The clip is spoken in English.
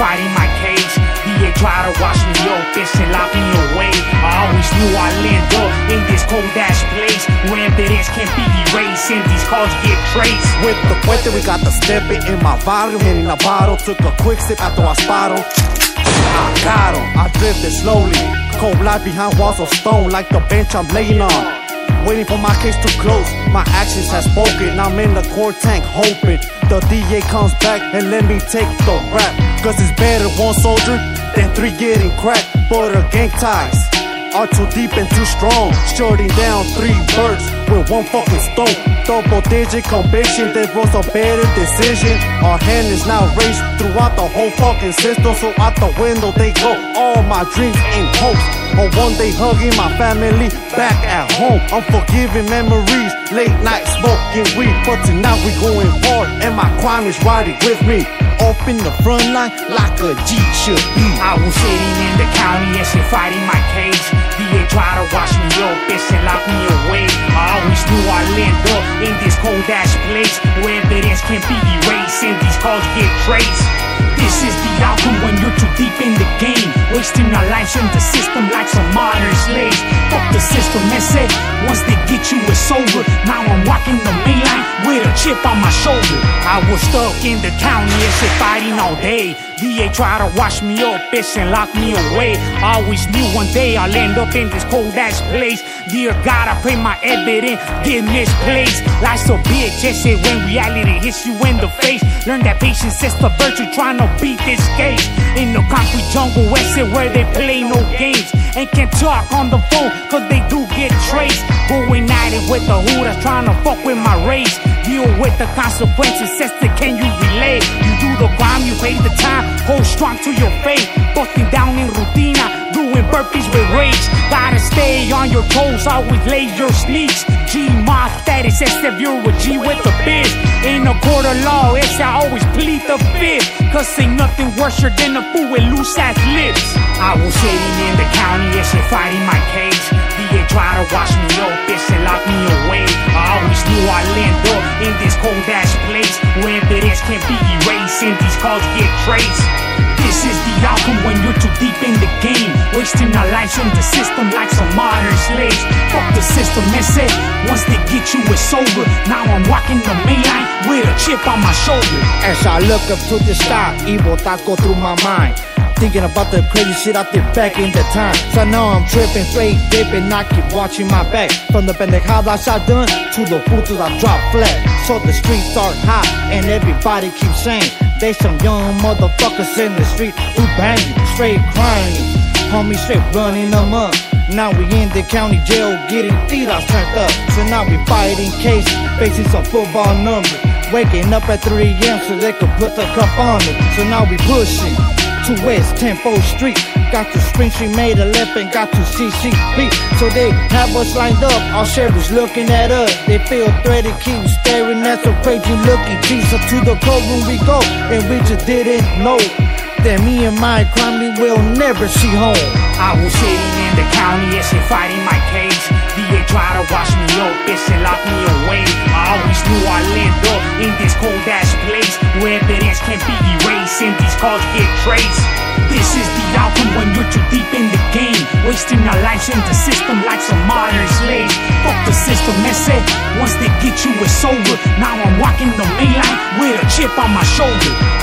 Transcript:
Fighting my cage, ain't try to wash me off bitch, and lock me away. I always knew I'd end up in this cold ass place where evidence can't be erased and these cards get traced. With the weather, we got the it in my volume, in a bottle. Took a quick sip after I spottled. I got him, I drifted slowly. Cold light behind walls of stone, like the bench I'm laying on. Waiting for my case to close. My actions have spoken. I'm in the court tank hoping the DA comes back and let me take the rap. Cause it's better one soldier than three getting cracked. But the gang ties are too deep and too strong. Shutting down three birds with one fucking stone. Double digit conviction that was a better decision. Our hand is now raised throughout the whole fucking system. So out the window they go. All my dreams and hopes. Or one day hugging my family back at home. Unforgiving memories, late night smoking weed. But tonight we going hard, and my crime is riding with me. Up in the front line like a G should be. I was sitting in the county and shit fighting my case. To wash me and away. I always knew I'd end up in this cold ass place where evidence can't be erased and these calls get traced. This is the outcome when you're too deep in the game. Wasting our lives in the system like some modern slaves. Fuck the system, man said, once they get you, it's over. Now I'm walking the main line with a chip on my shoulder. I was stuck in the county and shit fighting all day. DA try to wash me up, bitch, and lock me away. I always knew one day I'll end up in this cold ass place. Dear God, I pray my evidence get misplaced. Life's a bitch, it when reality hits you in the face. Learn that patience is the virtue, trying to beat this case. In the concrete jungle, west it where they play no games. And can't talk on the phone, cause they do get traced. Going at it with the hooters, trying to fuck with my race. Deal with the consequences, sister, can you relate? You do the crime, you pay the hold strong to your faith. Busting down in rutina, doing burpees with rage. Gotta stay on your toes, always lay your sneaks. G moth status, if you're a G with the biz. In a court of law, it's I always plead the fifth. Cause ain't nothing worse than a fool with loose ass lips. I was sitting in the county, and shit fighting my case. DA try to wash me up, bitch, and lock me away. I always knew I'd end up in this cold ass place where evidence can't be and calls get traced. This is the outcome when you're too deep in the game. Wasting our lives on the system like some modern slaves. Fuck the system, man said, once they get you, it's over. Now I'm walking the main line with a chip on my shoulder. As I look up to the sky, evil thoughts go through my mind. Thinking about the crazy shit I did back in the time. So now I'm tripping, straight dipping, I keep watching my back. From the pendejadas I done to the putos I drop flat. So the streets are hot and everybody keeps saying they some young motherfuckers in the street who banging, straight crying. Homie straight running them up. Now we in the county jail getting tiras turned up. So now we fighting case, facing some football numbers. Waking up at 3 a.m. so they could put the cup on it. So now we pushing to West 10th Street. Got to Spring she made a left and got to CCB. So they have us lined up, all sheriffs looking at us. They feel threatened, keep staring at some crazy looking G's. Up to the cold courtroom we go, and we just didn't know that me and my crime will never see home. I was sitting in the county and shit fighting my case. DA try to wash me up, bitch, and lock me away. I always knew I'd end up in this cold ass place where evidence can't be erased and these calls get traced. When you're too deep in the game, wasting our lives in the system like some modern slaves. Fuck the system, man said, once they get you, it's over. Now I'm walking the main line with a chip on my shoulder.